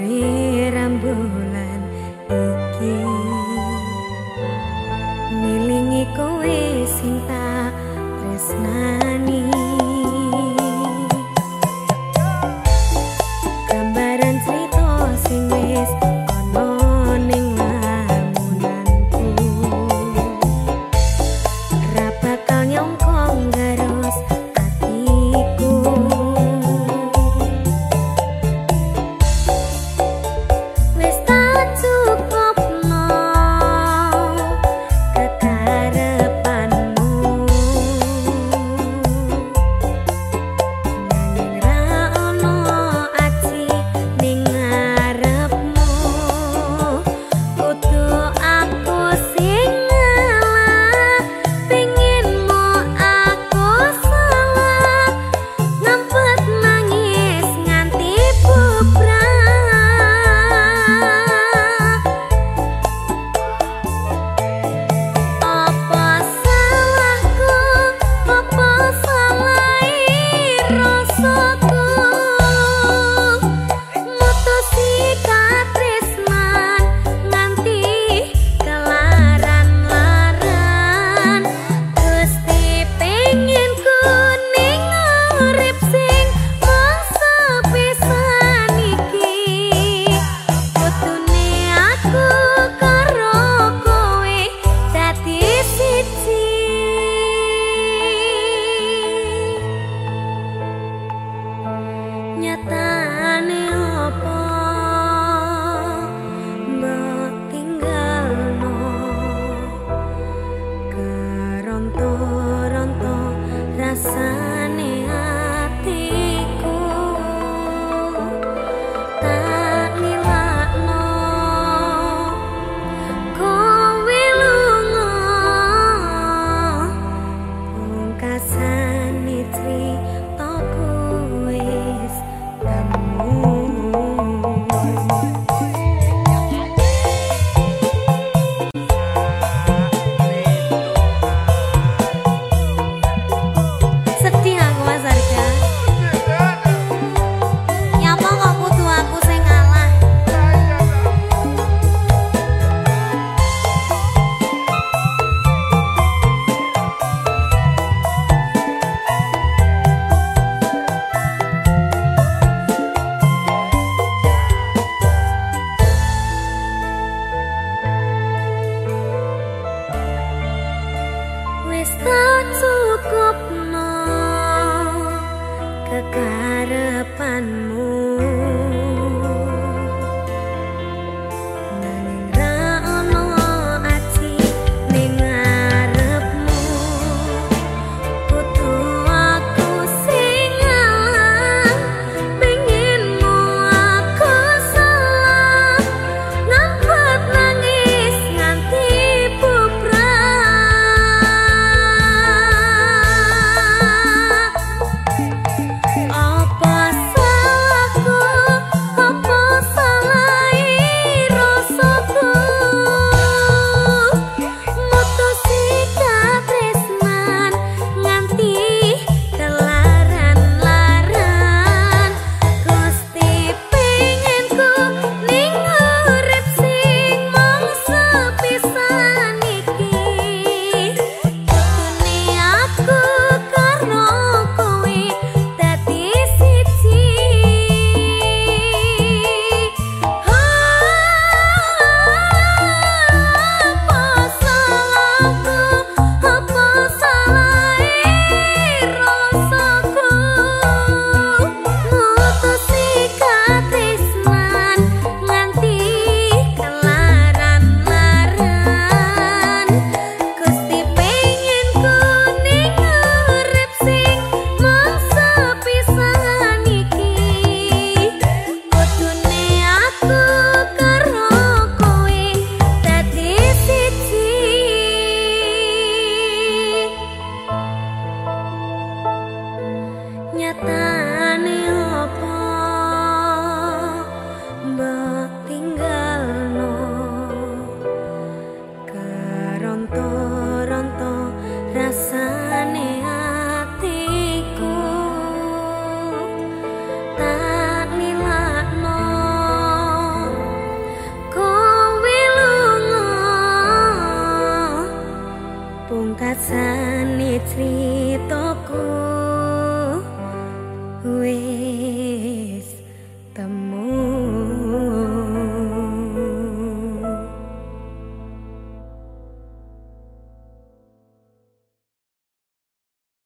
Dari rambulan iki. Milingi kowe sinta resnan